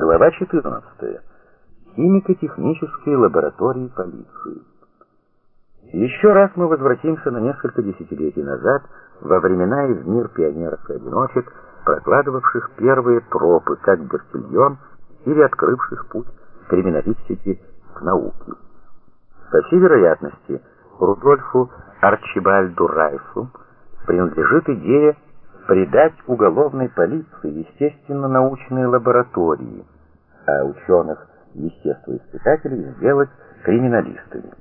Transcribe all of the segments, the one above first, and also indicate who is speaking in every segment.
Speaker 1: Глава 14. Химико-технической лаборатории полиции. Еще раз мы возвратимся на несколько десятилетий назад, во времена и в мир пионеров и одиночек, прокладывавших первые тропы, как Бертильон, или открывших путь криминалистики к науке. По всей вероятности, Рудольфу Арчибальду Райфу принадлежит идея придать уголовной полиции естественно-научные лаборатории, а ученых-естествоиспытателей сделать криминалистами.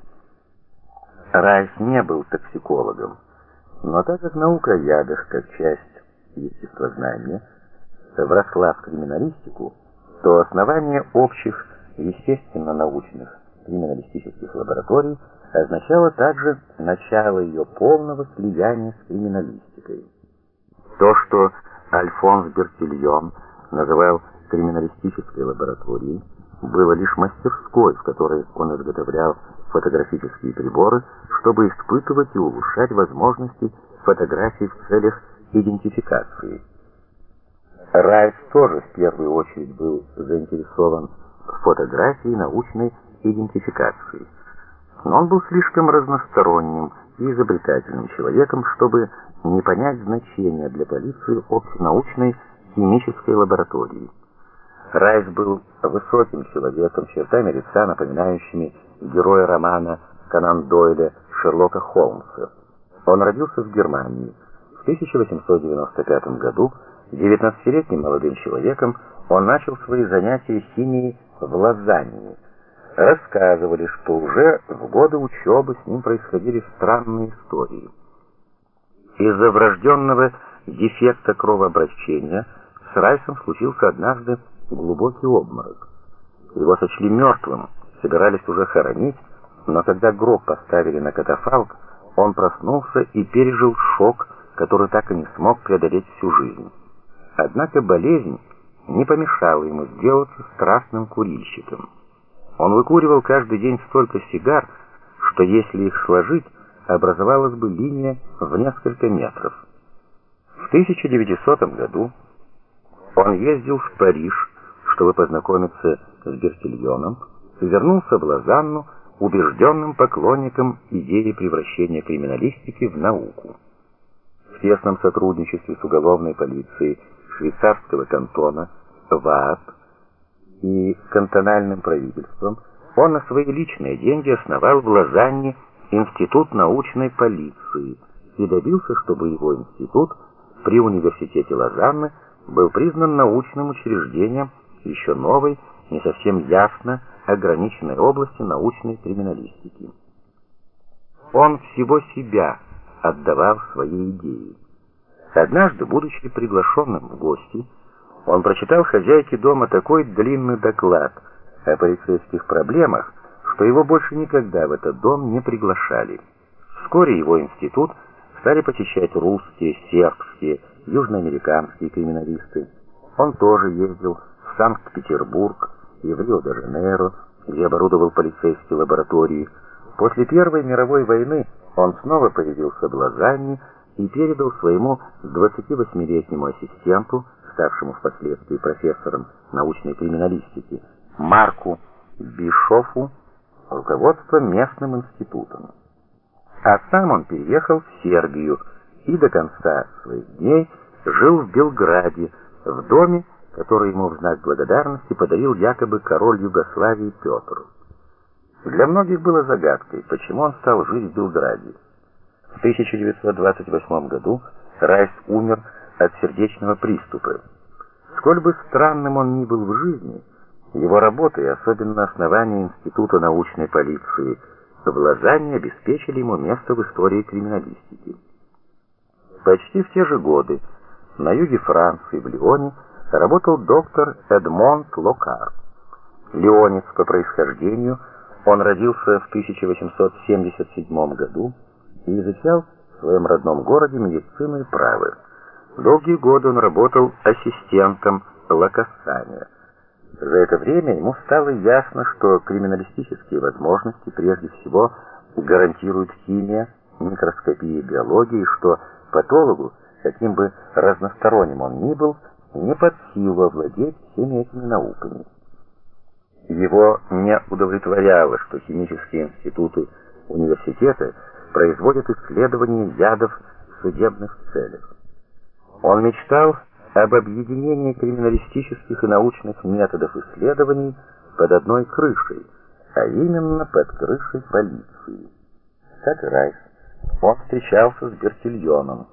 Speaker 1: Райс не был токсикологом, но так как наука о ядах, как часть естествознания, вросла в криминалистику, то основание общих естественно-научных криминалистических лабораторий означало также начало ее полного слияния с криминалистикой. То, что Альфонс Бертильон называл криминалистической лабораторией, было лишь мастерской, в которой он изготовлял фотографические приборы, чтобы испытывать и улучшать возможности фотографий в целях идентификации. Райс тоже в первую очередь был заинтересован в фотографии научной идентификации. Но он был слишком разносторонним и изобретательным человеком, чтобы не понять значения для полиции общенаучной химической лаборатории. Райс был высоким человеком, чертами лица, напоминающими героя романа Конан Дойля Шерлока Холмса. Он родился в Германии. В 1895 году 19-летним молодым человеком он начал свои занятия химией в Лозанне. Рассказывали, что уже в годы учебы с ним происходили странные истории. Из-за врожденного дефекта кровообращения с Райсом случился однажды глубокий обморок. Его сочли мертвым, собирались уже хоронить, но когда гроб поставили на катафалк, он проснулся и пережил шок, который так и не смог преодолеть всю жизнь. Однако болезнь не помешала ему сделаться страстным курильщиком. Он выкуривал каждый день столько сигар, что если их сложить, образовалась бы линия в несколько метров. В 1900 году он ездил в Париж, чтобы познакомиться с Бертильоном, и вернулся в Лозанну убежденным поклонником идеи превращения криминалистики в науку. В тесном сотрудничестве с уголовной полицией швейцарского кантона ВААП и кантональным правительством он на свои личные деньги основал в Лозанне Институт научной полиции и добился, чтобы его институт при университете Лозанны был признан научным учреждением еще новой, не совсем ясно ограниченной области научной криминалистики. Он всего себя отдавал своей идее. Однажды, будучи приглашенным в гости, он прочитал хозяйке дома такой длинный доклад о полицейских проблемах, что его больше никогда в этот дом не приглашали. Вскоре его институт стали посещать русские, сербские, южноамериканские криминалисты. Он тоже ездил в Санкт-Петербург и в Рио-де-Жанейро, где оборудовал полицейские лаборатории. После Первой мировой войны он снова появился в Лозанне и передал своему 28-летнему ассистенту, ставшему впоследствии профессором научной криминалистики, Марку Бишофу, руководство местным институтом. А сам он переехал в Сербию и до конца своих дней жил в Белграде, в доме, который ему в знак благодарности подарил якобы король Югославии Петр. Для многих было загадкой, почему он стал жить в Белграде. В 1928 году Райс умер от сердечного приступа. Сколь бы странным он ни был в жизни, его работа и особенно основание Института научной полиции в Лозанне обеспечили ему место в истории криминалистики. Почти в те же годы на юге Франции, в Лионе, работал доктор Эдмонд Локар. Лионец по происхождению, он родился в 1877 году и изучал в своем родном городе медицину и право. Долгие годы он работал ассистентом Лакассаня. За это время ему стало ясно, что криминалистические возможности прежде всего гарантируют химия, микроскопия и биология, и что патологу, каким бы разносторонним он ни был, не под силу овладеть всеми этими науками. Его не удовлетворяло, что химические институты университета производят исследования ядов в судебных целях. Он мечтал об объединении криминалистических и научных методов исследований под одной крышей, а именно под крышей полиции. Как Райс, он встречался с Бертильоном.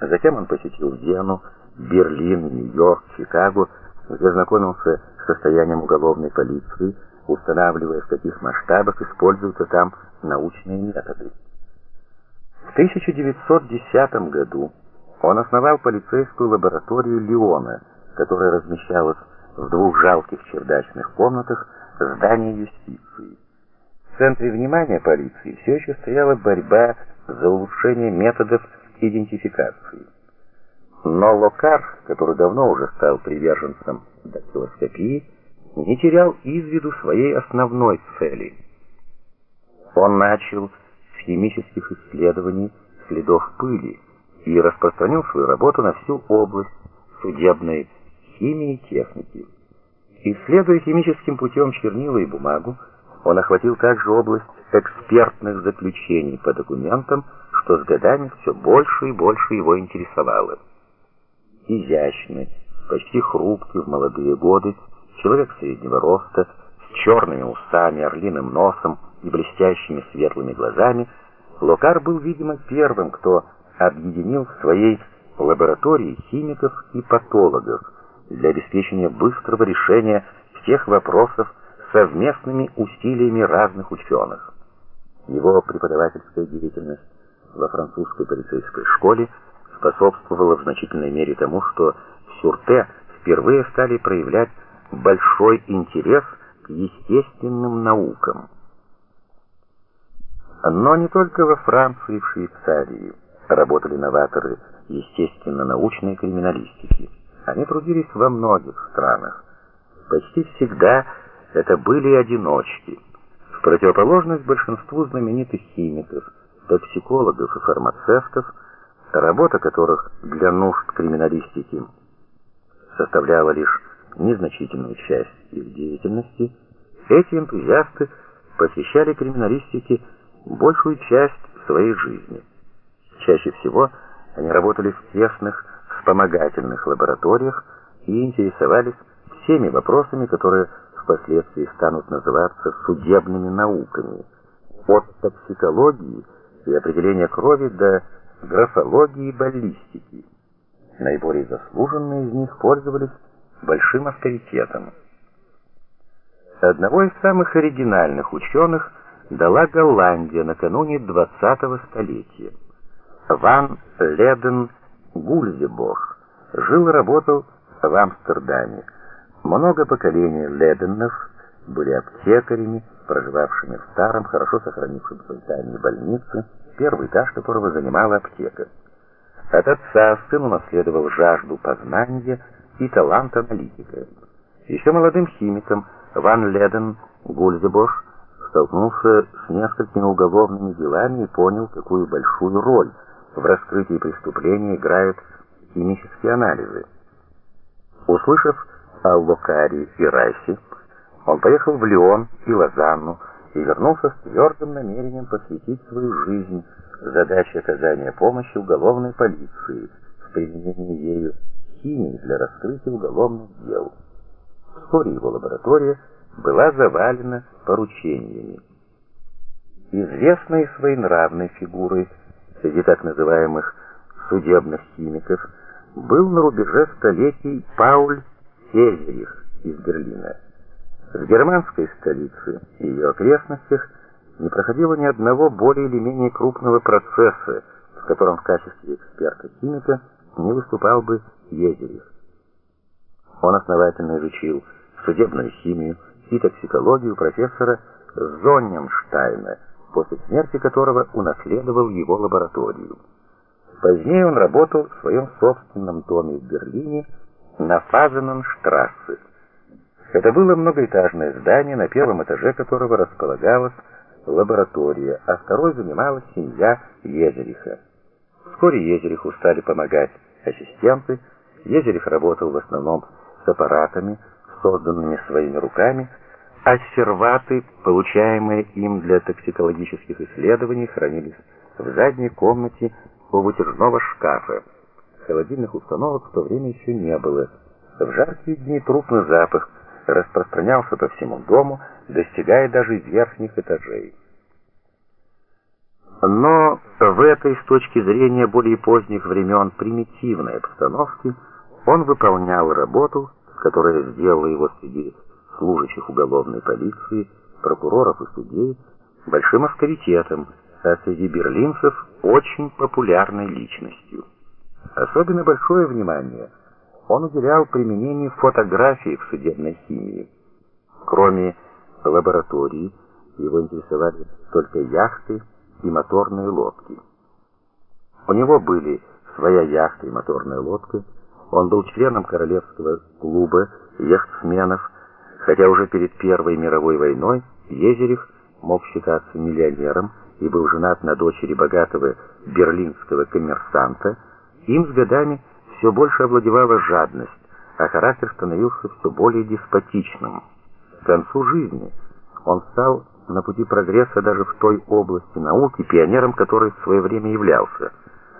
Speaker 1: Затем он посетил Вену, Берлин, Нью-Йорк, Чикаго, где знакомился с состоянием уголовной полиции, устанавливая, в каких масштабах используются там научные методы. В 1910 году он основал полицейскую лабораторию Леона, которая размещалась в двух жалких чердачных комнатах здания юстиции. В центре внимания полиции все еще стояла борьба за улучшение методов идентификации. Но Локар, который давно уже стал приверженцем дактилоскопии, не терял из виду своей основной цели. Он начал с химических исследований следов пыли и распространил свою работу на всю область судебной химии и техники. Исследуя химическим путем чернила и бумагу, он охватил также область экспертных заключений по документам, что с годами все больше и больше его интересовало. Изящный, почти хрупкий в молодые годы, человек среднего роста, с черными усами, орлиным носом и блестящими светлыми глазами, Локар был, видимо, первым, кто объединил в своей лаборатории химиков и патологов для обеспечения быстрого решения всех вопросов совместными усилиями разных ученых. Его преподавательская деятельность во французской полицейской школе способствовала в значительной мере тому, что в Сюрте впервые стали проявлять большой интерес к естественным наукам. Но не только во Франции и в Швейцарии работали новаторы естественно-научной криминалистики. Они трудились во многих странах. Почти всегда это были одиночки. В противоположность большинству знаменитых химиков, токсикологов и фармацевтов, работа которых для нужд криминалистики составляла лишь незначительную часть их деятельности, эти энтузиасты посвящали криминалистике большую часть своей жизни. Чаще всего они работали в тесных вспомогательных лабораториях и интересовались всеми вопросами, которые впоследствии станут называться судебными науками, от токсикологии и определения крови до графологии и баллистики. Наиболее заслуженные из них пользовались большим авторитетом. Одного из самых оригинальных ученых дала Голландия накануне 20-го столетия. Ван Леден Гульзебох жил и работал в Амстердаме. Много поколений Леденов были аптекарями, проживавшими в старом, хорошо сохранившемся здании больницы, первый этаж которого занимала аптека. От отца сын унаследовал жажду познания и талант аналитика. Еще молодым химиком Ван Леден Гульзебош столкнулся с несколькими уголовными делами и понял, какую большую роль в раскрытии преступления играют химические анализы. Услышав о Локаре и Райсе, он поехал в Лион и Лозанну и вернулся с твердым намерением посвятить свою жизнь задаче оказания помощи уголовной полиции в применении ею химии для раскрытия уголовных дел. Вскоре его лаборатория была завалена поручениями. Известной своей нравной фигурой среди так называемых судебных химиков был на рубеже столетий Пауль Сезерих из Берлина. В германской столице и ее окрестностях не проходило ни одного более или менее крупного процесса, в котором в качестве эксперта-химика не выступал бы Езерих. Он основательно изучил судебную химию и токсикологию профессора Зонненштайна, после смерти которого унаследовал его лабораторию. Позднее он работал в своем собственном доме в Берлине на Фазененштрассе. Это было многоэтажное здание, на первом этаже которого располагалась лаборатория, а второй занимала семья Езериха. Вскоре Езериху стали помогать ассистенты, Езерев работал в основном с аппаратами, созданными своими руками, а серваты, получаемые им для токсикологических исследований, хранились в задней комнате у вытяжного шкафа. Холодильных установок в то время еще не было. В жаркие дни трупный запах распространялся по всему дому, достигая даже верхних этажей. Но в этой с точки зрения более поздних времен примитивной обстановке он выполнял работу, которая сделала его среди служащих уголовной полиции, прокуроров и судей большим авторитетом, а среди берлинцев очень популярной личностью. Особенно большое внимание он уделял применению фотографии в судебной химии. Кроме лаборатории, его интересовали только яхты и моторные лодки. У него были своя яхта и моторная лодка, он был членом Королевского клуба яхтсменов, хотя уже перед Первой мировой войной Езерев мог считаться миллионером и был женат на дочери богатого берлинского коммерсанта, им с годами все больше овладевала жадность, а характер становился все более деспотичным. К концу жизни он стал на пути прогресса даже в той области науки, пионером которой в свое время являлся.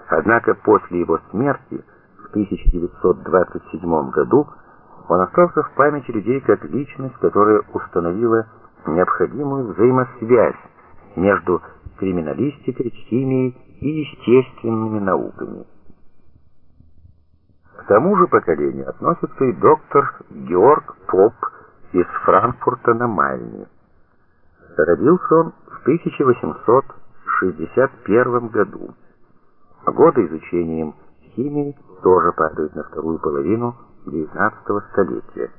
Speaker 1: Однако после его смерти в 1927 году он остался в памяти людей как личность, которая установила необходимую взаимосвязь между криминалистикой, химией и естественными науками. К тому же поколению относится и доктор Георг Поп из Франкфурта на Майне. Родился он в 1861 году. Годы изучением химии тоже падают на вторую половину XIX столетия.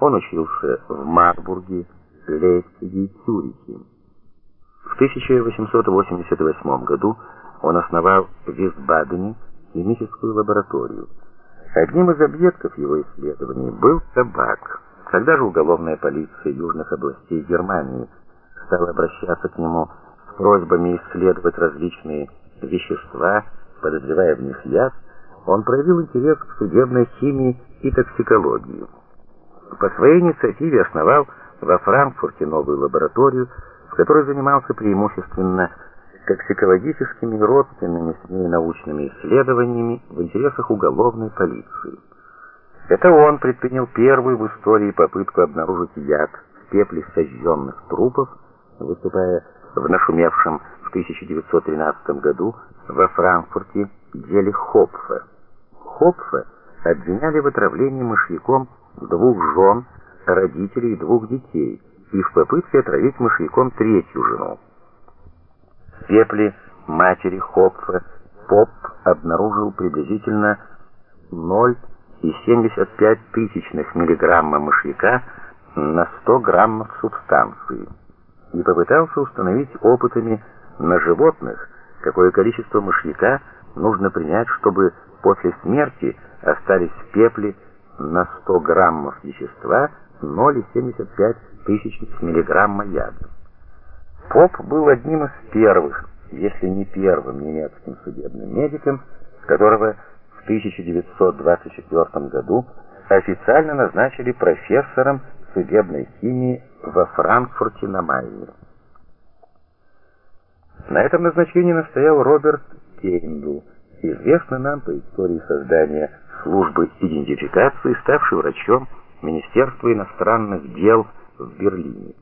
Speaker 1: Он учился в Марбурге, Лейпциге и Цюрихе. В 1888 году он основал в Висбадене химическую лабораторию. Одним из объектов его исследований был табак. Когда же уголовная полиция южных областей Германии стала обращаться к нему с просьбами исследовать различные вещества, подозревая в них яд, он проявил интерес к судебной химии и токсикологии. По своей инициативе основал во Франкфурте новую лабораторию, в которой занимался преимущественно токсикологическими и родственными с ней научными исследованиями в интересах уголовной полиции. Это он предпринял первую в истории попытку обнаружить яд в пепле сожженных трупов, выступая в нашумевшем в 1913 году во Франкфурте деле Хопфе. Хопфе обвиняли в отравлении мышьяком двух жен, родителей и двух детей и в попытке отравить мышьяком третью жену. В пепле матери Хопфе Поп обнаружил приблизительно 0,75 тысячных миллиграмма мышьяка на 100 граммов субстанции и попытался установить опытами на животных, какое количество мышьяка нужно принять, чтобы после смерти остались в пепле на 100 граммов вещества 0,75 тысячных миллиграмма яда. Поп был одним из первых, если не первым немецким судебным медиком, которого в 1924 году официально назначили профессором судебной химии во Франкфурте на Майне. На этом назначении настоял Роберт Гейндл, известный нам по истории создания службы идентификации, ставший врачом Министерства иностранных дел в Берлине.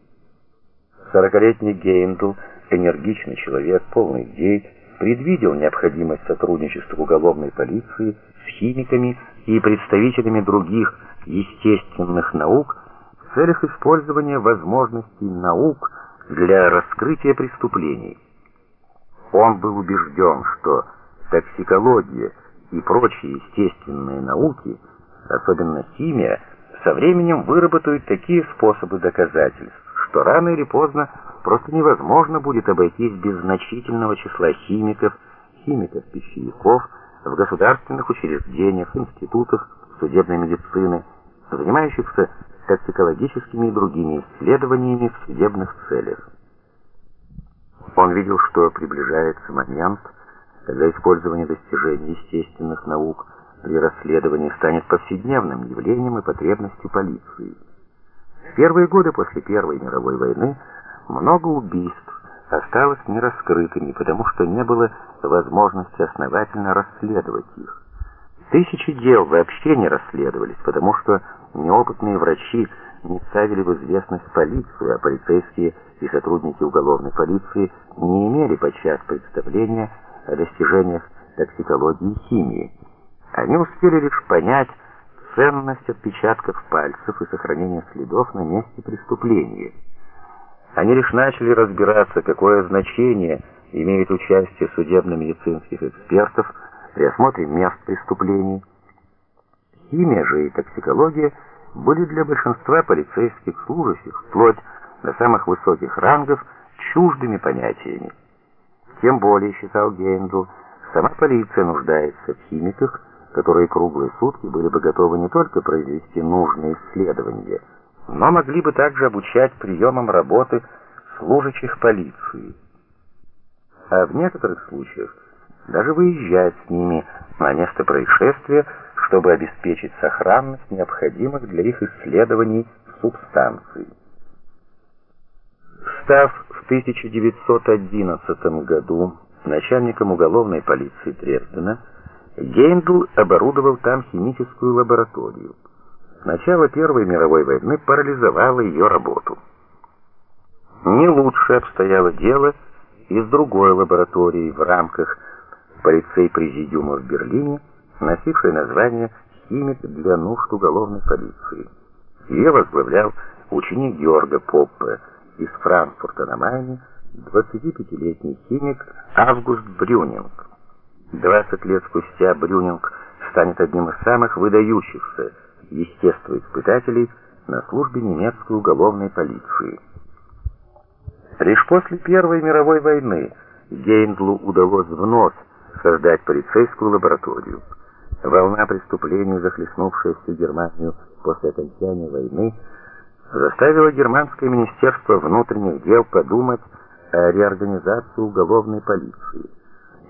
Speaker 1: Сорокалетний Гейндл, энергичный человек, полный идей, предвидел необходимость сотрудничества уголовной полиции с химиками и представителями других естественных наук в целях использования возможностей наук для раскрытия преступлений. Он был убежден, что токсикология и прочие естественные науки, особенно химия, со временем выработают такие способы доказательств, что рано или поздно просто невозможно будет обойтись без значительного числа химиков, химиков-пищевиков в государственных учреждениях, институтах судебной медицины, занимающихся токсикологическими и другими исследованиями в судебных целях. Он видел, что приближается момент, когда использование достижений естественных наук при расследовании станет повседневным явлением и потребностью полиции. В первые годы после Первой мировой войны много убийств осталось нераскрытыми, потому что не было возможности основательно расследовать их. Тысячи дел вообще не расследовались, потому что неопытные врачи не ставили в известность полицию, а полицейские и сотрудники уголовной полиции не имели подчас представления о достижениях токсикологии и химии. Они успели лишь понять ценность отпечатков пальцев и сохранения следов на месте преступления. Они лишь начали разбираться, какое значение имеет участие судебно-медицинских экспертов при осмотре мест преступлений. Химия же и токсикология были для большинства полицейских служащих, вплоть до самых высоких рангов, чуждыми понятиями. Тем более, считал Гейндл, сама полиция нуждается в химиках, которые круглые сутки были бы готовы не только произвести нужные исследования, но могли бы также обучать приемам работы служащих полиции. А в некоторых случаях даже выезжать с ними на место происшествия, чтобы обеспечить сохранность необходимых для их исследований субстанций. Став в 1911 году начальником уголовной полиции Дрездена, Гейндл оборудовал там химическую лабораторию. Начало Первой мировой войны парализовало ее работу. Не лучше обстояло дело и с другой лабораторией в рамках полицей-президиума в Берлине, носившей название «Химик для нужд уголовной полиции». Ее возглавлял ученик Георга Поппе из Франкфурта на Майне, 25-летний химик Август Брюнинг. 20 лет спустя Брюнинг станет одним из самых выдающихся естествоиспытателей на службе немецкой уголовной полиции. Лишь после Первой мировой войны Гейндлу удалось вновь создать полицейскую лабораторию. Волна преступлений, захлестнувшая всю Германию после окончания войны, заставила германское министерство внутренних дел подумать о реорганизации уголовной полиции.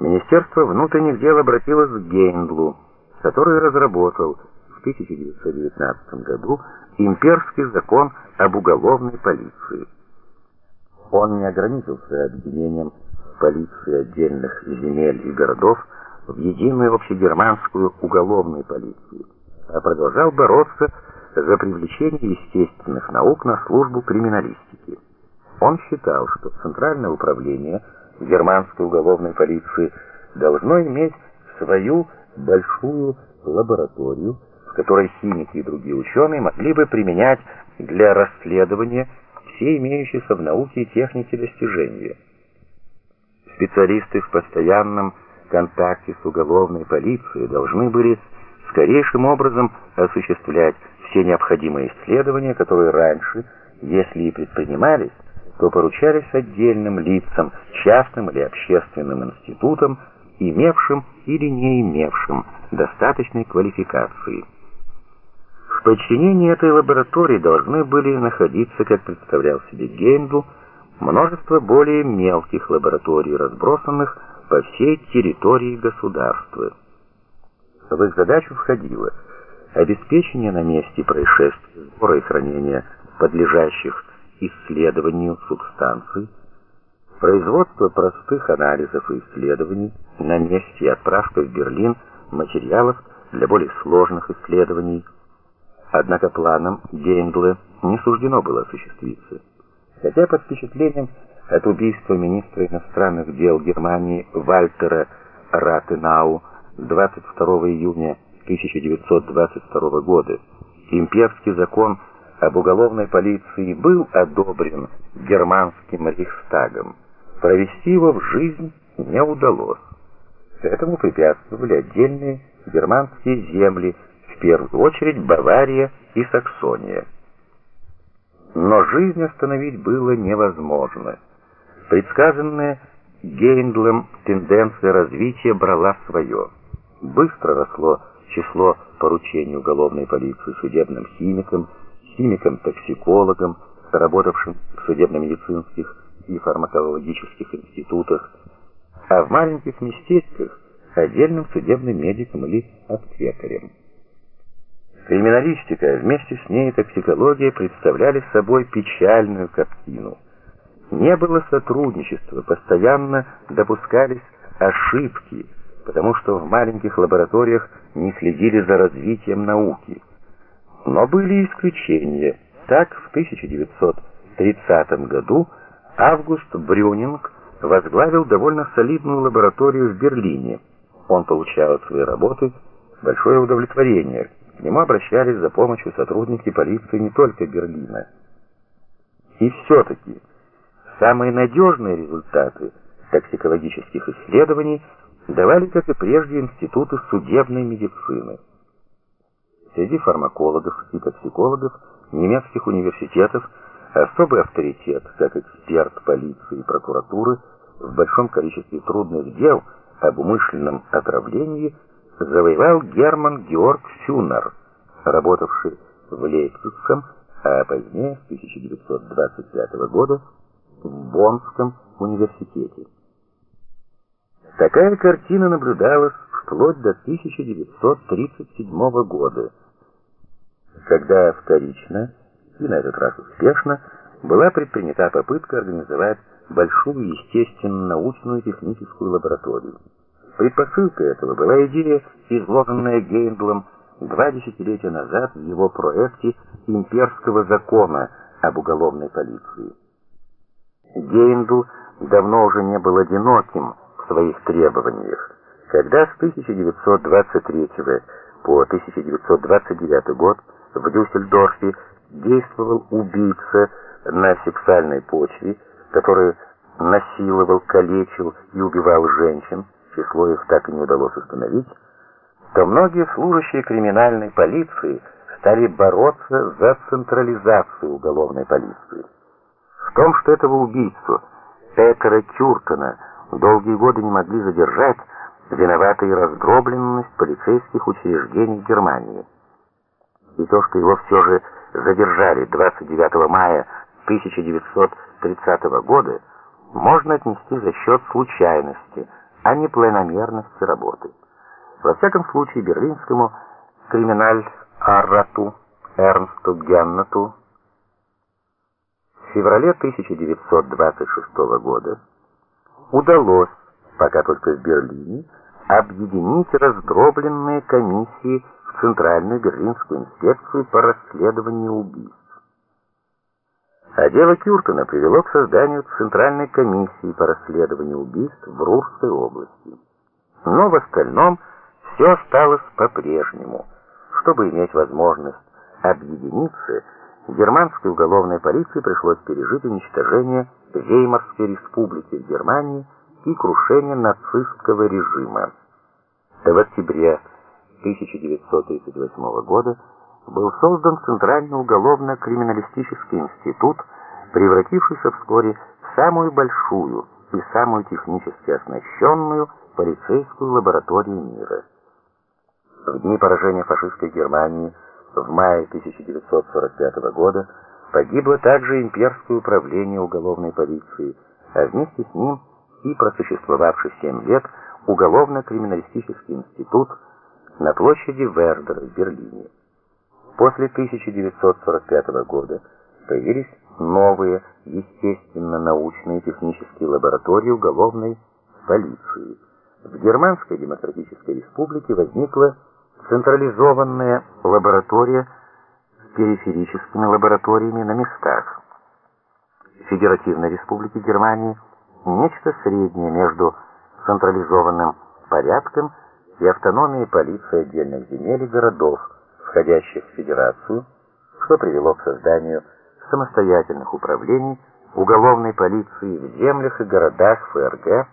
Speaker 1: Министерство внутренних дел обратилось к Гейндлу, который разработал 1919 году имперский закон об уголовной полиции. Он не ограничился объединением полиции отдельных земель и городов в единую общегерманскую уголовную полицию, а продолжал бороться за привлечение естественных наук на службу криминалистики. Он считал, что Центральное управление германской уголовной полиции должно иметь свою большую лабораторию, в которой химики и другие ученые могли бы применять для расследования все имеющиеся в науке и технике достижения. Специалисты в постоянном контакте с уголовной полицией должны были скорейшим образом осуществлять все необходимые исследования, которые раньше, если и предпринимались, то поручались отдельным лицам, частным или общественным институтам, имевшим или не имевшим достаточной квалификации. В подчинении этой лаборатории должны были находиться, как представлял себе Гейндл, множество более мелких лабораторий, разбросанных по всей территории государства. В их задачу входило обеспечение на месте происшествия сбора и хранения подлежащих исследованию субстанций, производство простых анализов и исследований на месте и отправка в Берлин материалов для более сложных исследований, Однако планам Гейндла не суждено было осуществиться. Хотя под впечатлением от убийства министра иностранных дел Германии Вальтера Ратенау 22 июня 1922 года имперский закон об уголовной полиции был одобрен германским Рейхстагом, провести его в жизнь не удалось. Этому препятствовали отдельные германские земли, первую очередь Бавария и Саксония. Но жизнь остановить было невозможно. Предсказанная Гейндлем тенденция развития брала свое. Быстро росло число поручений уголовной полиции судебным химикам, химикам-токсикологам, работавшим в судебно-медицинских и фармакологических институтах, а в маленьких местечках отдельным судебным медиком или аптекарем. Криминалистика, вместе с ней токсикология представляли собой печальную картину. Не было сотрудничества, постоянно допускались ошибки, потому что в маленьких лабораториях не следили за развитием науки. Но были исключения. Так, в 1930 году Август Брюнинг возглавил довольно солидную лабораторию в Берлине. Он получал от своей работы большое удовлетворение. К нему обращались за помощью сотрудники полиции не только Берлина. И все-таки самые надежные результаты токсикологических исследований давали, как и прежде, институты судебной медицины. Среди фармакологов и токсикологов немецких университетов особый авторитет, как эксперт полиции и прокуратуры в большом количестве трудных дел об умышленном отравлении завоевал Герман Георг Фюнер, работавший в Лейпцигском, а позднее, с 1925 года, в Боннском университете. Такая картина наблюдалась вплоть до 1937 года, когда вторично, и на этот раз успешно, была предпринята попытка организовать большую естественно-научную техническую лабораторию. Предпосылкой этого была идея, изложенная Гейндлом два десятилетия назад в его проекте имперского закона об уголовной полиции. Гейндл давно уже не был одиноким своих требованиях. Когда с 1923 по 1929 год в Дюссельдорфе действовал убийца на сексуальной почве, который насиловал, калечил и убивал женщин, число их так и не удалось установить, то многие служащие криминальной полиции стали бороться за централизацию уголовной полиции. В том, что этого убийцу, Петера Кюртона, долгие годы не могли задержать, виновата и раздробленность полицейских учреждений Германии. И то, что его все же задержали 29 мая 1930 года, можно отнести за счет случайности, а не планомерности работы. Во всяком случае, берлинскому криминаль-аррату Эрнсту Геннету в феврале 1926 года удалось, пока только в Берлине, объединить раздробленные комиссии в Центральную Берлинскую инспекцию по расследованию убийств. А дело Кюртона привело к созданию Центральной комиссии по расследованию убийств в Рурской области. Но в остальном все осталось по-прежнему. Чтобы иметь возможность объединиться, германской уголовной полиции пришлось пережить уничтожение Веймарской республики в Германии и крушение нацистского режима. В октябре 1938 года был создан Центральный уголовно-криминалистический институт, превратившийся вскоре в самую большую и самую технически оснащенную полицейскую лабораторию мира. В дни поражения фашистской Германии в мае 1945 года погибло также имперское управление уголовной полиции, а вместе с ним и просуществовавший 7 лет уголовно-криминалистический институт на площади Вердера в Берлине. После 1945 года появились новые естественно-научные технические лаборатории уголовной полиции. В Германской Демократической Республике возникла централизованная лаборатория с периферическими лабораториями на местах. Федеративной Республике Германии нечто среднее между централизованным порядком и автономией полиции отдельных земель и городов, входящих в федерацию, что привело к созданию самостоятельных управлений уголовной полиции в землях и городах ФРГ,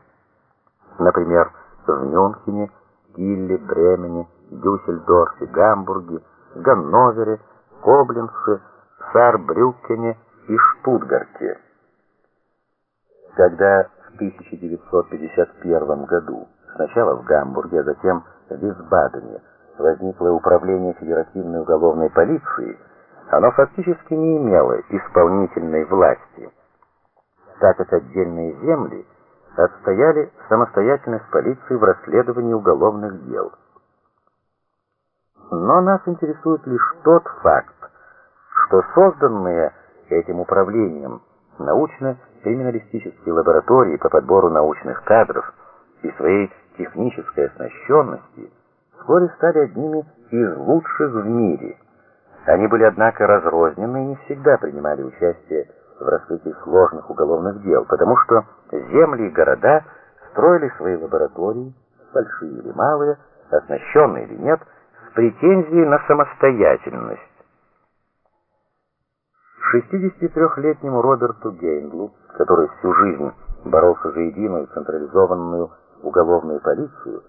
Speaker 1: например, в Мюнхене, Килле, Бремене, Дюссельдорфе, Гамбурге, Ганновере, Коблинце, Сарбрюкене и Штутгарте. Когда в 1951 году сначала в Гамбурге, а затем в Висбадене возникло управление федеративной уголовной полиции, оно фактически не имело исполнительной власти, так как отдельные земли отстояли самостоятельность полиции в расследовании уголовных дел. Но нас интересует лишь тот факт, что созданные этим управлением научно-криминалистические лаборатории по подбору научных кадров и своей технической оснащенности вскоре стали одними из лучших в мире. Они были, однако, разрознены и не всегда принимали участие в раскрытии сложных уголовных дел, потому что земли и города строили свои лаборатории, большие или малые, оснащенные или нет, с претензией на самостоятельность. 63-летнему Роберту Гейндлу, который всю жизнь боролся за единую централизованную уголовную полицию,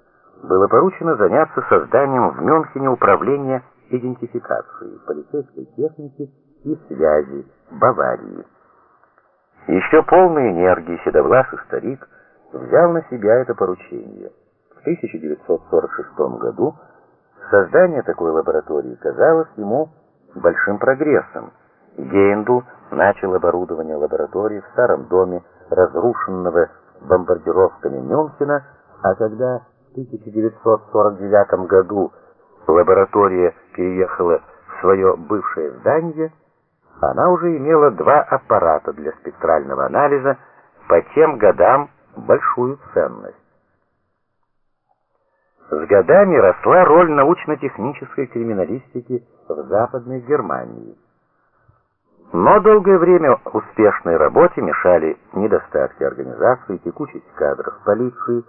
Speaker 1: было поручено заняться созданием в Мюнхене управления идентификацией полицейской техники и связи Баварии. Еще полный энергии седовласый старик взял на себя это поручение. В 1946 году создание такой лаборатории казалось ему большим прогрессом. Гейндл начал оборудование лаборатории в старом доме, разрушенного бомбардировками Мюнхена, а когда в 1949 году лаборатория переехала в свое бывшее здание, она уже имела два аппарата для спектрального анализа, по тем годам большую ценность. С годами росла роль научно-технической криминалистики в Западной Германии. Но долгое время успешной работе мешали недостатки организации, текучесть кадров полиции,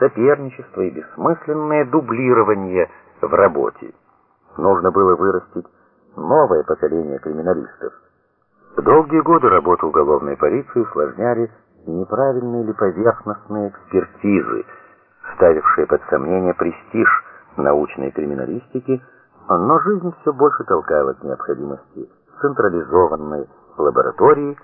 Speaker 1: соперничество и бессмысленное дублирование в работе. Нужно было вырастить новое поколение криминалистов. Долгие годы работы уголовной полиции усложняли неправильные или поверхностные экспертизы, ставившие под сомнение престиж научной криминалистики, но жизнь все больше толкала к необходимости централизованной лаборатории,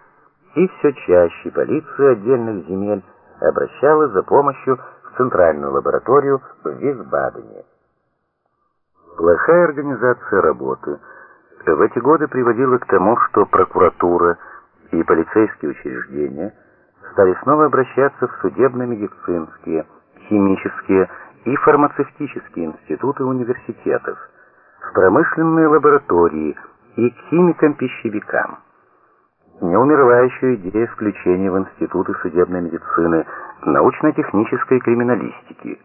Speaker 1: и все чаще полиция отдельных земель обращалась за помощью в центральную лабораторию в Висбадене. Плохая организация работы в эти годы приводила к тому, что прокуратура и полицейские учреждения стали снова обращаться в судебно-медицинские, химические и фармацевтические институты университетов, в промышленные лаборатории и к химикам-пищевикам. Не умерла еще идея включения в институты судебной медицины, научно-технической криминалистики.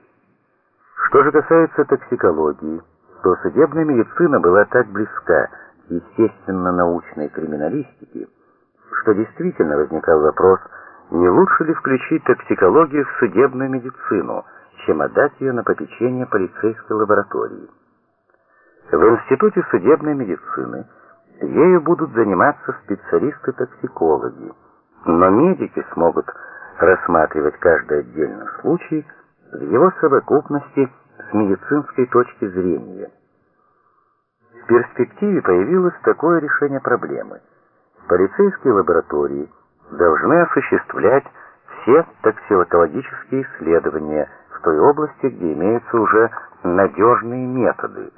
Speaker 1: Что же касается токсикологии, то судебная медицина была так близка естественно-научной криминалистики, что действительно возникал вопрос, не лучше ли включить токсикологию в судебную медицину, чем отдать ее на попечение полицейской лаборатории. В Институте судебной медицины ею будут заниматься специалисты-токсикологи, но медики смогут рассматривать каждый отдельный случай в его совокупности с медицинской точки зрения. В перспективе появилось такое решение проблемы. Полицейские лаборатории должны осуществлять все токсикологические исследования в той области, где имеются уже надежные методы,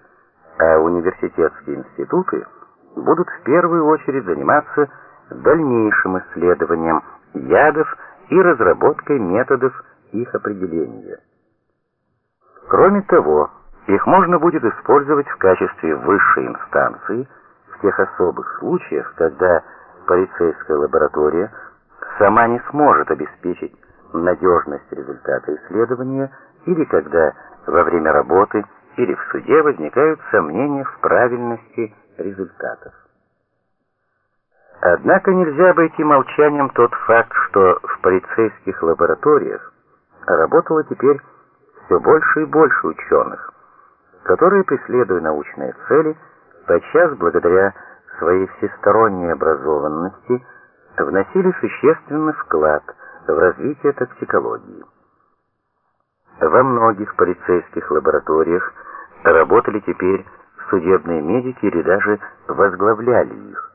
Speaker 1: а университетские институты будут в первую очередь заниматься дальнейшим исследованием ядов и разработкой методов их определения. Кроме того, их можно будет использовать в качестве высшей инстанции в тех особых случаях, когда полицейская лаборатория сама не сможет обеспечить надежность результата исследования или когда во время работы или в суде возникают сомнения в правильности результатов. Однако нельзя обойти молчанием тот факт, что в полицейских лабораториях работало теперь все больше и больше ученых, которые, преследуя научные цели, подчас благодаря своей всесторонней образованности, вносили существенный вклад в развитие токсикологии. Во многих полицейских лабораториях работали теперь судебные медики или даже возглавляли их.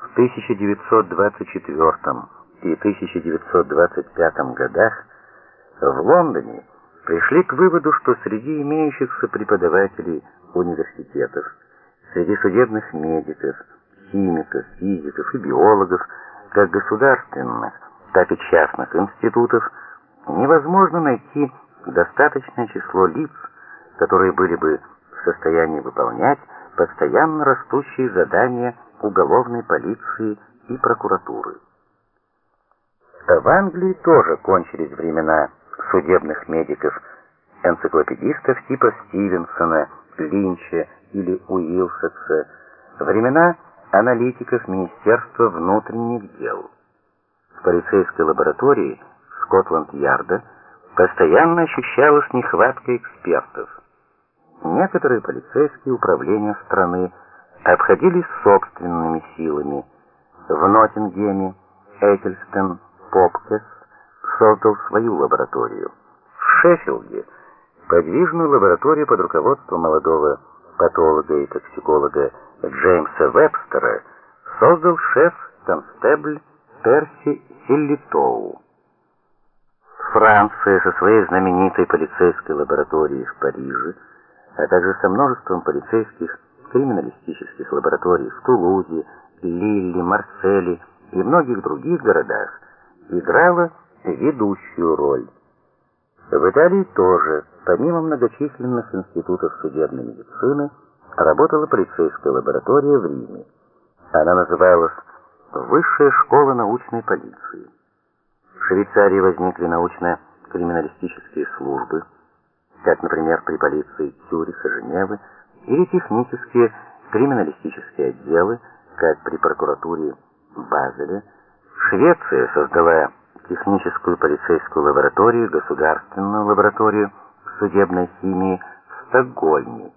Speaker 1: В 1924 и 1925 годах в Лондоне пришли к выводу, что среди имеющихся преподавателей университетов, среди судебных медиков, химиков, физиков и биологов, как государственных, так и частных институтов невозможно найти достаточное число лиц, которые были бы в состоянии выполнять постоянно растущие задания уголовной полиции и прокуратуры. В Англии тоже кончились времена судебных медиков-энциклопедистов типа Стивенсона, Линча или Уилсакса, времена аналитиков Министерства внутренних дел. В полицейской лаборатории Скотланд-Ярда постоянно ощущалась нехватка экспертов. Некоторые полицейские управления страны обходились собственными силами. В Ноттингеме Экельстон Попкес создал свою лабораторию. В Шеффилде подвижную лабораторию под руководством молодого патолога и токсиколога Джеймса Вебстера создал шеф-констебль Перси Силлитоу. Франция со своей знаменитой полицейской лабораторией в Париже, а также со множеством полицейских криминалистических лабораторий в Тулузе, Лилле, Марселе и многих других городах, играла ведущую роль. В Италии тоже, помимо многочисленных институтов судебной медицины, работала полицейская лаборатория в Риме. Она называлась Высшая школа научной полиции. В Швейцарии возникли научно-криминалистические службы, как, например, при полиции Цюриха, Женевы, или технические криминалистические отделы, как при прокуратуре Базеля. Швеция создала техническую полицейскую лабораторию, государственную лабораторию судебной химии в Стокгольме.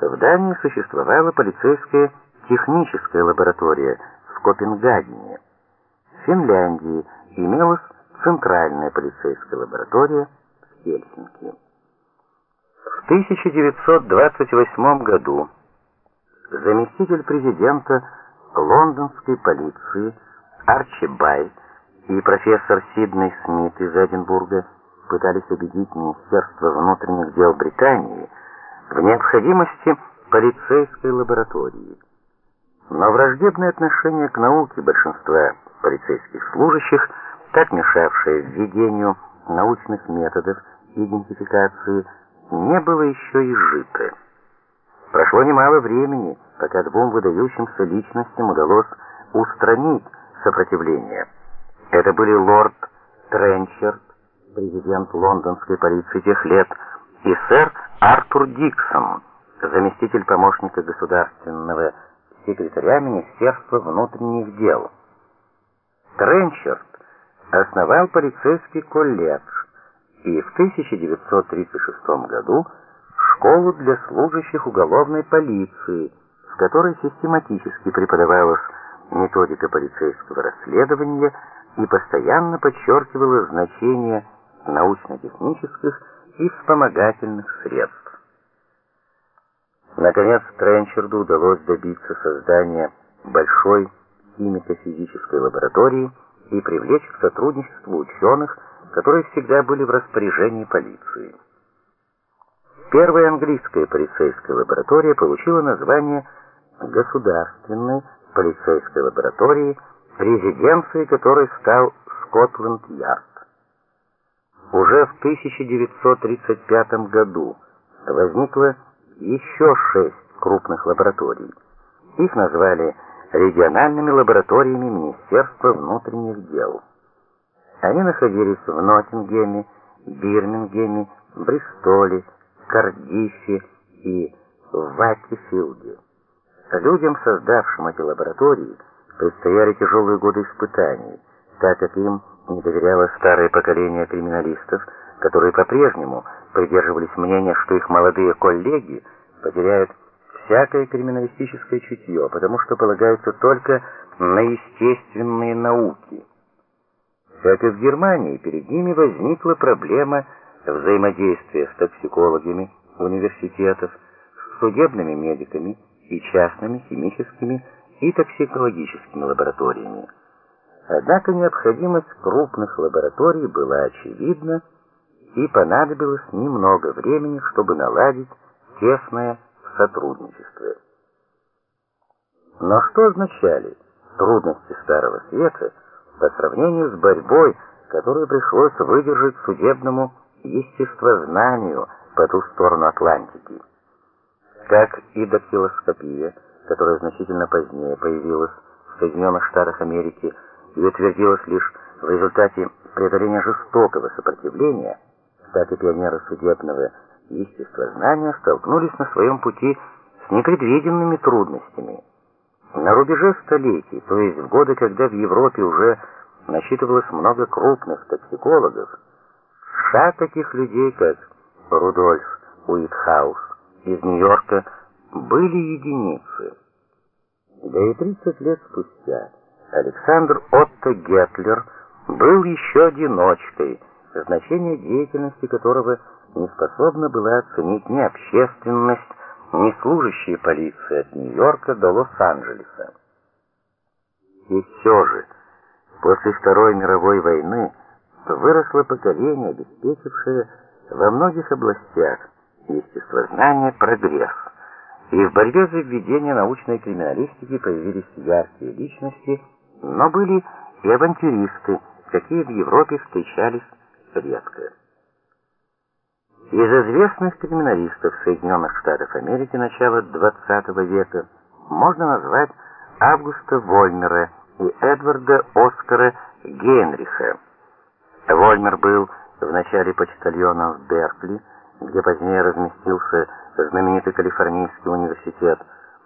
Speaker 1: В Дании существовала полицейская техническая лаборатория в Копенгагене. В Финляндии имелась центральная полицейская лаборатория в Хельсинки. В 1928 году заместитель президента лондонской полиции Арчи Бай и профессор Сидней Смит из Эдинбурга пытались убедить Министерство внутренних дел Британии в необходимости полицейской лаборатории. Но враждебное отношение к науке большинства полицейских служащих, так мешавшее введению научных методов идентификации, не было еще изжито. Прошло немало времени, пока двум выдающимся личностям удалось устранить сопротивление. Это были лорд Тренчерд, президент лондонской полиции тех лет, и сэр Артур Диксон, заместитель помощника государственного секретаря Министерства внутренних дел. Тренчард основал полицейский колледж и в 1936 году школу для служащих уголовной полиции, в которой систематически преподавалась методика полицейского расследования и постоянно подчеркивала значение научно-технических и вспомогательных средств. Наконец, Тренчерду удалось добиться создания большой химико-физической лаборатории и привлечь к сотрудничеству ученых, которые всегда были в распоряжении полиции. Первая английская полицейская лаборатория получила название Государственной полицейской лаборатории, резиденцией которой стал Скотланд-Ярд. Уже в 1935 году возникла еще шесть крупных лабораторий. Их назвали региональными лабораториями Министерства внутренних дел. Они находились в Ноттингеме, Бирмингеме, Бристоле, Кардифе и Вакифилде. Людям, создавшим эти лаборатории, предстояли тяжелые годы испытаний, так как им не доверяло старое поколение криминалистов, которые по-прежнему придерживались мнения, что их молодые коллеги потеряют всякое криминалистическое чутье, потому что полагаются только на естественные науки. Как и в Германии, перед ними возникла проблема взаимодействия с токсикологами университетов, с судебными медиками и частными химическими и токсикологическими лабораториями. Однако необходимость крупных лабораторий была очевидна, и понадобилось немного времени, чтобы наладить тесное сотрудничество. Но что означали трудности Старого Света по сравнению с борьбой, которую пришлось выдержать судебному естествознанию по ту сторону Атлантики. Как и дактилоскопия, которая значительно позднее появилась в Соединенных Штатах Америки и утвердилась лишь в результате преодоления жестокого сопротивления, так и пионеры судебного естествознания столкнулись на своем пути с непредвиденными трудностями. На рубеже столетий, то есть в годы, когда в Европе уже насчитывалось много крупных токсикологов, ша таких людей, как Рудольф Уитхаус из Нью-Йорка, были единицы. Да и 30 лет спустя Александр Отто Гетлер был еще одиночкой, значение деятельности которого не способна была оценить ни общественность, ни служащие полиции от Нью-Йорка до Лос-Анджелеса. И все же, после Второй мировой войны выросло поколение, обеспечившее во многих областях естествознания прогресс. И в борьбе за введение научной криминалистики появились яркие личности, но были и авантюристы, какие в Европе встречались редко. Из известных криминалистов Соединенных Штатов Америки начала XX века можно назвать Августа Вольмера и Эдварда Оскара Генриха. Вольмер был вначале почтальоном в Беркли, где позднее разместился знаменитый Калифорнийский университет.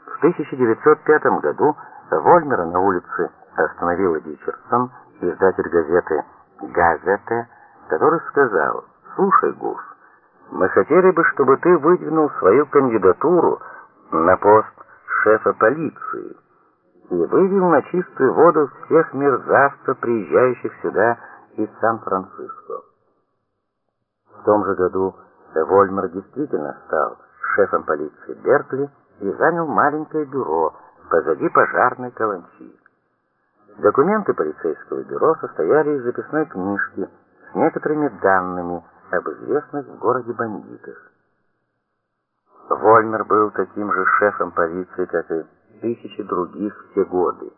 Speaker 1: В 1905 году Вольмера на улице остановил Дичерсон, издатель газеты «Газете», который сказал «Слушай, Гуф, мы хотели бы, чтобы ты выдвинул свою кандидатуру на пост шефа полиции и вывел на чистую воду всех мерзавцев, приезжающих сюда из Сан-Франциско. В том же году Вольмер действительно стал шефом полиции Беркли и занял маленькое бюро позади пожарной каланчи. Документы полицейского бюро состояли из записной книжки с некоторыми данными об известных в городе бандитах. Вольмер был таким же шефом полиции, как и тысячи других все годы,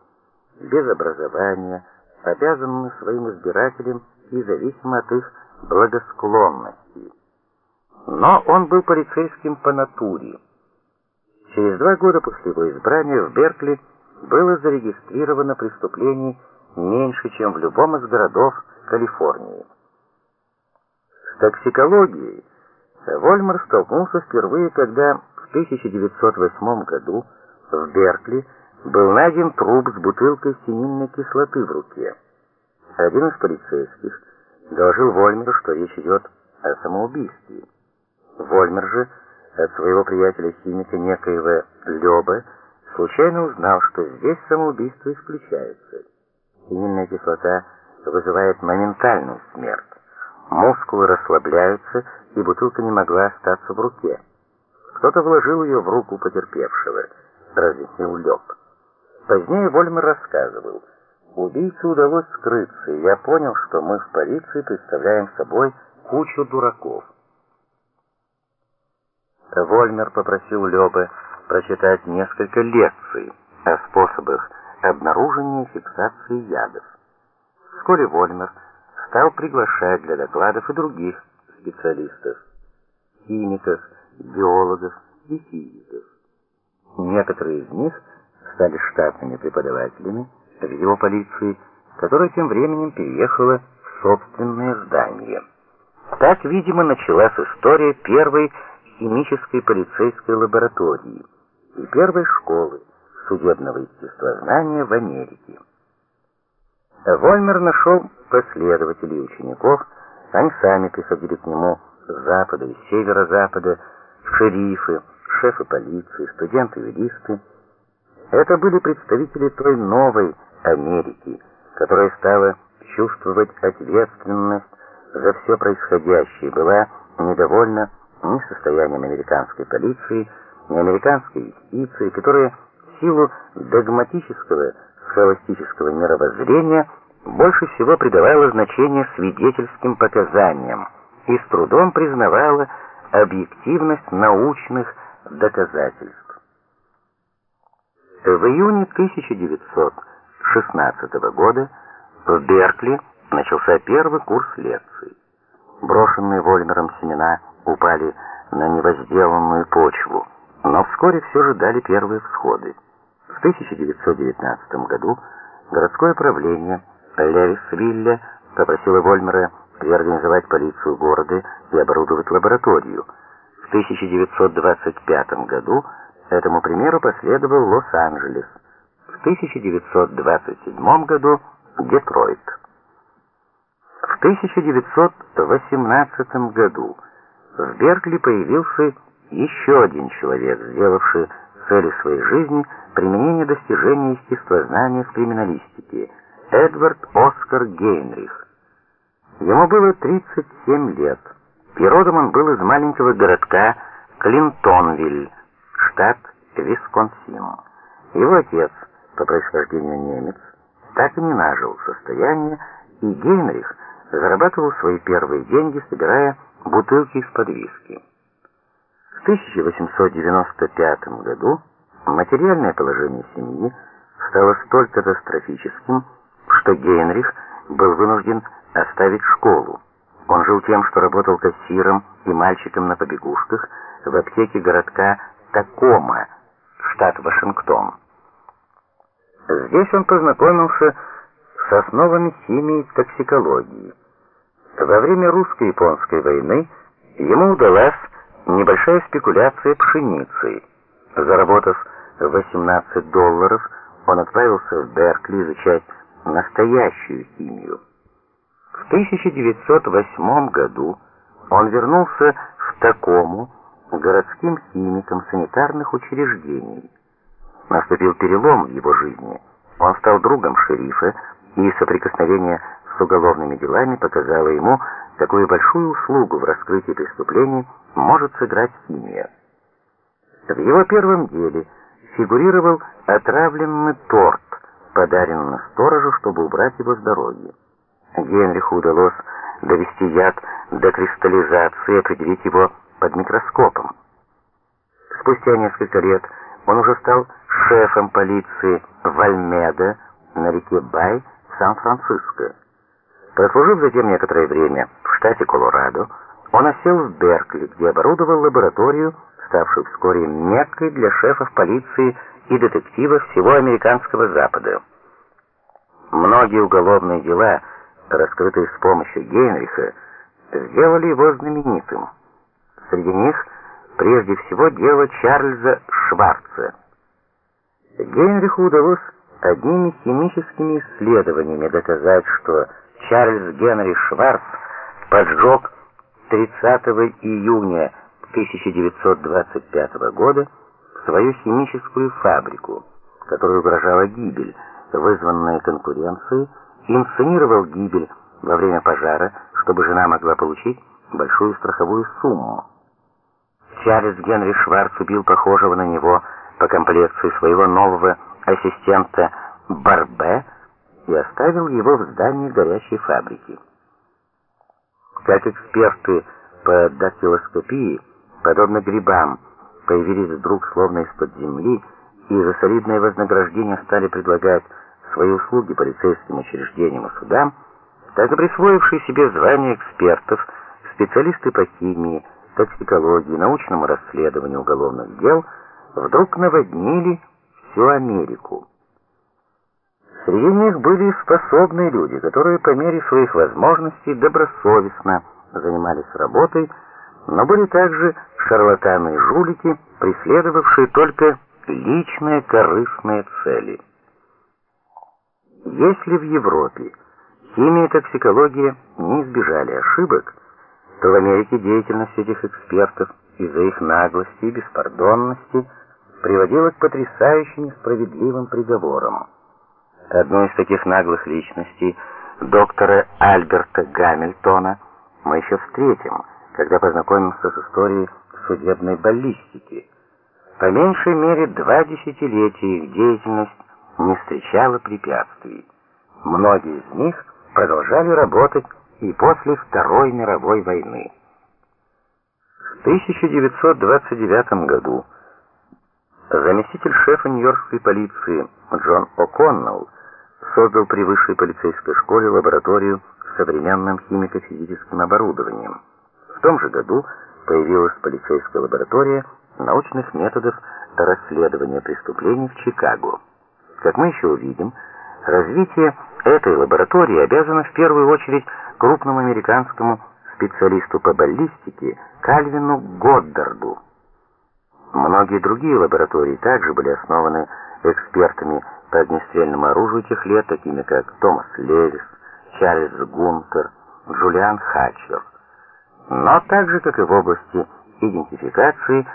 Speaker 1: без образования, обязанный своим избирателям и зависимо от их благосклонности. Но он был полицейским по натуре. Через два года после его избрания в Беркли было зарегистрировано преступлений меньше, чем в любом из городов Калифорнии токсикологией Вольмер столкнулся впервые, когда в 1908 году в Беркли был найден труп с бутылкой синильной кислоты в руке. Один из полицейских доложил Вольмеру, что речь идет о самоубийстве. Вольмер же от своего приятеля-химика некоего Лёба случайно узнал, что здесь самоубийство исключается. Синильная кислота вызывает моментальную смерть. Мускулы расслабляются, и бутылка не могла остаться в руке. Кто-то вложил ее в руку потерпевшего, разъяснил Лёб. Позднее Вольмер рассказывал, убийце удалось скрыться, и я понял, что мы в полиции представляем собой кучу дураков. Вольмер попросил Лёба прочитать несколько лекций о способах обнаружения и фиксации ядов. Вскоре Вольмер стал приглашать для докладов и других специалистов, химиков, биологов и физиков. Некоторые из них стали штатными преподавателями в его полиции, которая тем временем переехала в собственное здание. Так, видимо, началась история первой химической полицейской лаборатории и первой школы судебного естествознания в Америке. Вольмер нашел последователей и учеников, они сами приходили к нему с запада и северо-запада, шерифы, шефы полиции, студенты-юристы. Это были представители той новой Америки, которая стала чувствовать ответственность за все происходящее, была недовольна ни состоянием американской полиции, ни американской юстиции, которая в силу догматического схоластического мировоззрения больше всего придавала значение свидетельским показаниям и с трудом признавала объективность научных доказательств. В июне 1916 года В Беркли начался первый курс лекций. Брошенные Вольмером семена упали на невозделанную почву, но вскоре все же дали первые всходы. В 1919 году городское правление Левисвилля попросило Вольмера реорганизовать полицию города и оборудовать лабораторию. В 1925 году этому примеру последовал Лос-Анджелес. В 1927 году Детройт. В 1918 году в Беркли появился еще один человек, сделавший целью своей жизни применение достижений естествознания в криминалистике – Эдвард Оскар Гейнрих. Ему было 37 лет, и родом он был из маленького городка Клинтонвиль, штат Висконсин. Его отец, по происхождению немец, так и не нажил состояние, и Гейнрих зарабатывал свои первые деньги, собирая бутылки из-под виски. В 1895 году материальное положение семьи стало столь катастрофическим, что Гейнрих был вынужден оставить школу. Он жил тем, что работал кассиром и мальчиком на побегушках в аптеке городка Такома, штат Вашингтон. Здесь он познакомился с основами химии и токсикологии. Во время русско-японской войны ему удалась небольшая спекуляция пшеницей. Заработав 18 долларов, он отправился в Беркли изучать настоящую химию. В 1908 году он вернулся в Такому городским химиком санитарных учреждений. Наступил перелом в его жизни. Он стал другом шерифа, и соприкосновение с уголовными делами показало ему, какую большую услугу в раскрытии преступлений может сыграть химия. В его первом деле фигурировал отравленный торт, подаренный сторожу, чтобы убрать его с дороги. Генриху удалось довести яд до кристаллизации и определить его под микроскопом. Спустя несколько лет он уже стал шефом полиции Вальмеда на реке Бай, Сан-Франциско. Прослужив затем некоторое время в штате Колорадо, он осел в Беркли, где оборудовал лабораторию, ставшую вскоре меккой для шефов полиции и детективов всего американского Запада. Многие уголовные дела, раскрытые с помощью Гейнриха, сделали его знаменитым. Среди них прежде всего дело Чарльза Шварца. Гейнриху удалось одними химическими исследованиями доказать, что Чарльз Генри Шварц поджег 30 июня 1925 года свою химическую фабрику, которой угрожала гибель, вызванная конкуренцией, инсценировал гибель во время пожара, чтобы жена могла получить большую страховую сумму. Чарльз Генри Шварц убил похожего на него по комплекции своего нового ассистента Барбе и оставил его в здании горящей фабрики. Как эксперты по дактилоскопии, подобно грибам, появились вдруг словно из-под земли и за солидное вознаграждение стали предлагать свои услуги полицейским учреждениям и судам, так и присвоившие себе звание экспертов, специалисты по химии, токсикологии, научному расследованию уголовных дел, вдруг наводнили всю Америку. Среди них были способные люди, которые по мере своих возможностей добросовестно занимались работой, но были также шарлатаны и жулики, преследовавшие только личные корыстные цели. Если в Европе химия и токсикология не избежали ошибок, то в Америке деятельность этих экспертов из-за их наглости и беспардонности приводила к потрясающе несправедливым приговорам. Одну из таких наглых личностей, доктора Альберта Гамильтона, мы еще встретим, когда познакомимся с историей судебной баллистики. По меньшей мере два десятилетия их деятельность не встречала препятствий. Многие из них продолжали работать и после Второй мировой войны. В 1929 году заместитель шефа Нью-Йоркской полиции Джон О'Коннелл создал при высшей полицейской школе лабораторию с современным химико-физическим оборудованием. В том же году появилась полицейская лаборатория научных методов расследования преступлений в Чикаго. Как мы еще увидим, развитие этой лаборатории обязано в первую очередь крупному американскому специалисту по баллистике Кальвину Годдарду. Многие другие лаборатории также были основаны экспертами по огнестрельному оружию тех лет, такими как Томас Левис, Чарльз Гунтер, Джулиан Хатчер. Но так же, как и в области идентификации,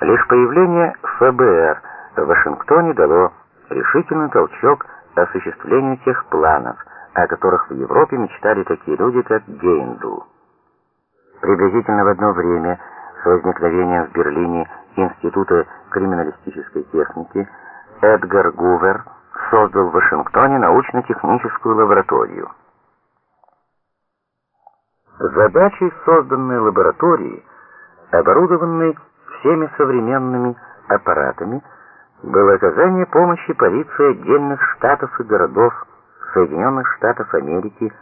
Speaker 1: лишь появление ФБР в Вашингтоне дало решительный толчок осуществлению тех планов, о которых в Европе мечтали такие люди, как Гейндл. Приблизительно в одно время с возникновением в Берлине Института криминалистической техники Эдгар Гувер создал в Вашингтоне научно-техническую лабораторию. Задачей созданной лаборатории, оборудованной всеми современными аппаратами, было оказание помощи полиции отдельных штатов и городов Соединенных Штатов Америки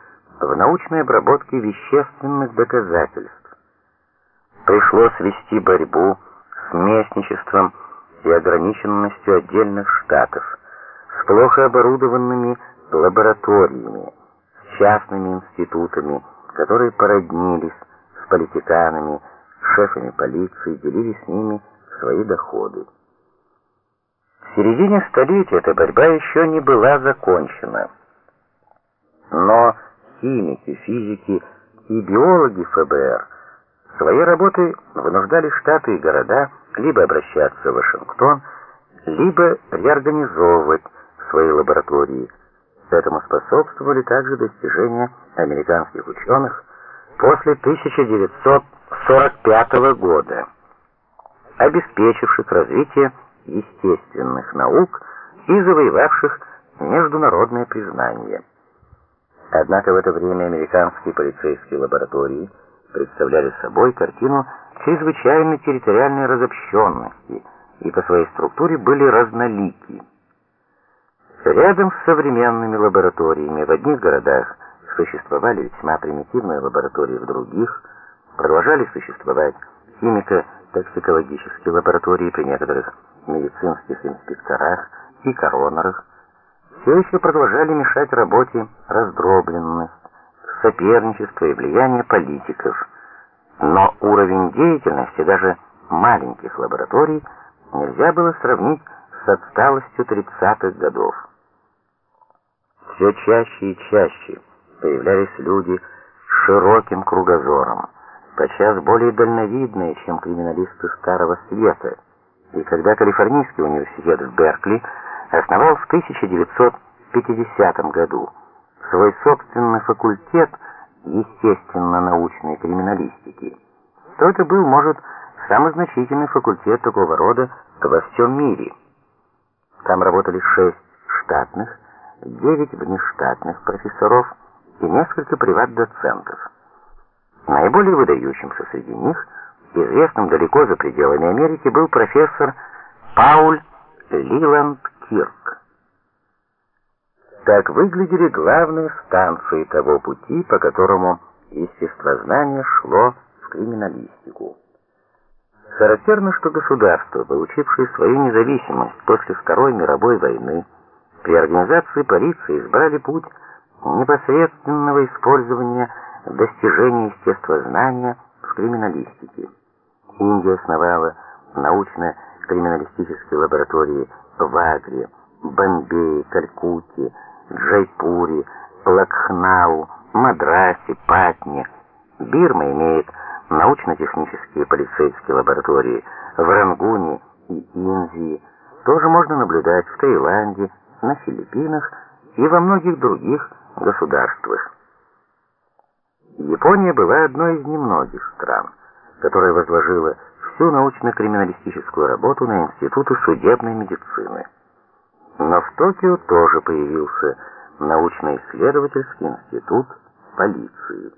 Speaker 1: в научной обработке вещественных доказательств. Пришлось вести борьбу с местничеством и ограниченностью отдельных штатов, с плохо оборудованными лабораториями, с частными институтами, которые породнились с политиканами, шефами полиции, делили с ними свои доходы. В середине столетия эта борьба еще не была закончена. Но химики, физики и биологи ФБР своей работой вынуждали штаты и города либо обращаться в Вашингтон, либо реорганизовывать свои лаборатории. Этому способствовали также достижения американских ученых после 1945 года, обеспечивших развитие естественных наук и завоевавших международное признание. Однако в это время американские полицейские лаборатории представляли собой картину чрезвычайной территориальной разобщенности и по своей структуре были разнолики. Рядом с современными лабораториями в одних городах существовали весьма примитивные лаборатории в других, продолжали существовать химико-токсикологические лаборатории при некоторых медицинских инспекторах и коронерах, все еще продолжали мешать работе раздробленность, соперничество и влияние политиков. Но уровень деятельности даже маленьких лабораторий нельзя было сравнить с отсталостью 30-х годов. Все чаще и чаще появлялись люди с широким кругозором, подчас более дальновидные, чем криминалисты Старого Света. И когда Калифорнийский университет в Беркли основал в 1950 году свой собственный факультет естественно-научной криминалистики, то это был, может, самый значительный факультет такого рода во всем мире. Там работали шесть штатных, девять внештатных профессоров и несколько приват-доцентов. Наиболее выдающимся среди них, известным далеко за пределами Америки, был профессор Пауль Лиланд Кирк. Так выглядели главные станции того пути, по которому естествознание шло в криминалистику. Характерно, что государства, получившие свою независимость после Второй мировой войны, при организации полиции избрали путь непосредственного использования достижений естествознания в криминалистике. Индия основала научно-криминалистические лаборатории в Агре, Бомбее, Калькутте, Джайпуре, Лакхнау, Мадрасе, Патне. Бирма имеет научно-технические полицейские лаборатории в Рангуне и Индии. Тоже можно наблюдать в Таиланде, на Филиппинах и во многих других государствах. Япония была одной из немногих стран, которая возложила всю научно-криминалистическую работу на институты судебной медицины. Но в Токио тоже появился научно-исследовательский институт полиции.